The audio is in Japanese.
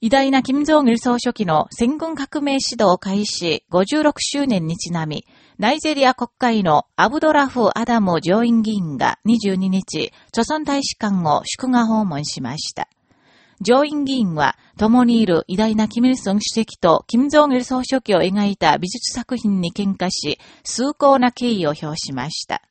偉大な金正義総書記の戦軍革命指導開始56周年にちなみ、ナイジェリア国会のアブドラフ・アダム上院議員が22日、著存大使館を祝賀訪問しました。上院議員は、共にいる偉大な金ム・イ主席と金正義総書記を描いた美術作品に喧嘩し、崇高な敬意を表しました。